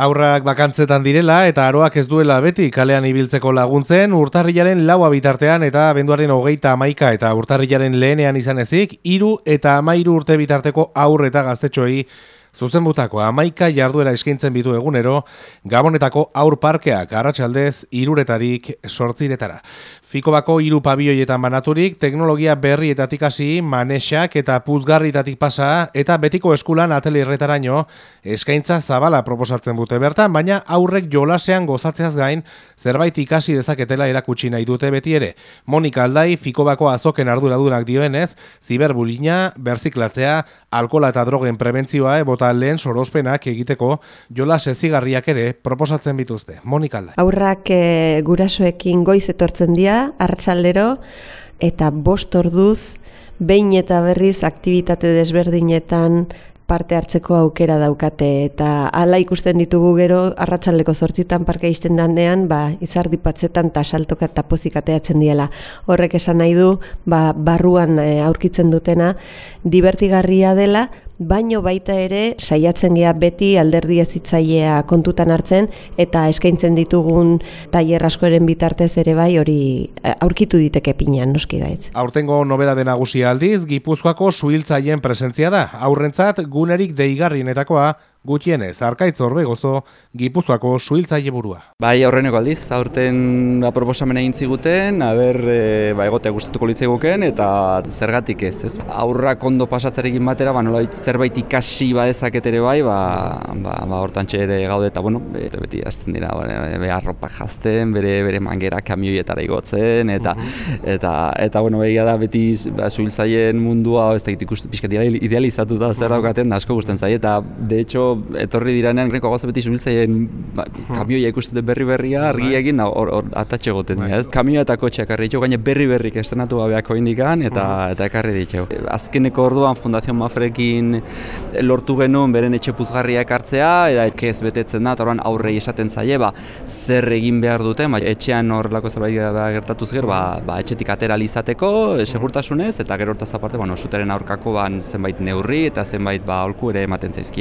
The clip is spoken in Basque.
Aurrak bakantzetan direla eta aroak ez duela beti kalean ibiltzeko laguntzen urtarrilaren laua bitartean eta benduaren hogeita amaika eta urtarrilaren lehenean izan ezik, iru eta amairu urte bitarteko aur eta gaztetxoei zuzen butako amaika jarduera eskaintzen bitu egunero, Gabonetako aur parkeak arratsaldez iruretarik sortziretara. Fiko bako iru pabioietan banaturik, teknologia berrietatik hasi, manesak eta puzgarritatik pasa, eta betiko eskulan atelirretaraino eskaintza zabala proposatzen dute bertan, baina aurrek jolasean gozatzeaz gain, zerbait ikasi dezaketela erakutsi nahi dute beti ere. Monika Aldai, Fiko bako azoken arduradunak dioenez, ziberbulina, berziklatzea, alkola eta drogen prebentzioa, ebota lehen sorospenak egiteko, jolas ezigarriak ere proposatzen bituzte. Monika Aldai. Aurrak e, gurasoekin goiz etortzen dira, arratsaldero eta bost orduz behin eta berriz aktivitate desberdinetan parte hartzeko aukera daukate eta hala ikusten ditugu gero arratsaldeko zortzitan parke izten danean ba, izardi patzetan eta saltoka eta pozik ateatzen diela. Horrek esan nahi du ba, barruan e, aurkitzen dutena divertigarria dela, baino baita ere saiatzen gea beti alderdi ezitzailea kontutan hartzen eta eskaintzen ditugun tailer askoren bitartez ere bai hori eh, aurkitu diteke pinan noski gaitz. Aurtengo nobeda de nagusia aldiz Gipuzkoako suhiltzaileen presentzia da. Aurrentzat gunerik deigarrienetakoa Gutienez, arkaitz horbe gozo, Gipuzkoako suhiltzaile burua. Bai, aurreneko aldiz, aurten ba, proposamen egin ziguten, aber e, ba, egotea gustatuko litzai guken, eta zergatik ez, ez? Aurrak ondo pasatzarekin batera, ba, nola zerbait ikasi badezaket ere bai, ba, ba, ba hortan ere gaude, eta bueno, beti, beti azten dira, be, be arropa jazten, bere, bere mangera kamioietara igotzen, eta, eta, eta, bueno, begia da, beti ba, suhiltzaileen mundua, ez da, ikusten pixkat idealizatu da, zer daukaten, asko gusten zai, eta, de hecho, etorri diranean greko gauza beti zubiltzaien ba, kamioia ikustute berri berria bai. argi egin hor or, atatxe goten bai. ez? Kamioa eta kotxeak ekarri ditu, gaine berri berrik estrenatu gabeako indikan eta eta ekarri ditu. Azkeneko orduan Fundazion Mafrekin lortu genuen beren etxe puzgarria ekartzea eta ez betetzen da, eta aurrei esaten zaie, ba, zer egin behar dute, ba, etxean horrelako zerbait gertatuz gero, ba, ba, etxetik atera izateko, segurtasunez, eta gero hortaz aparte, bueno, suteren aurkako ban zenbait neurri eta zenbait ba, olku ere ematen zaizkie.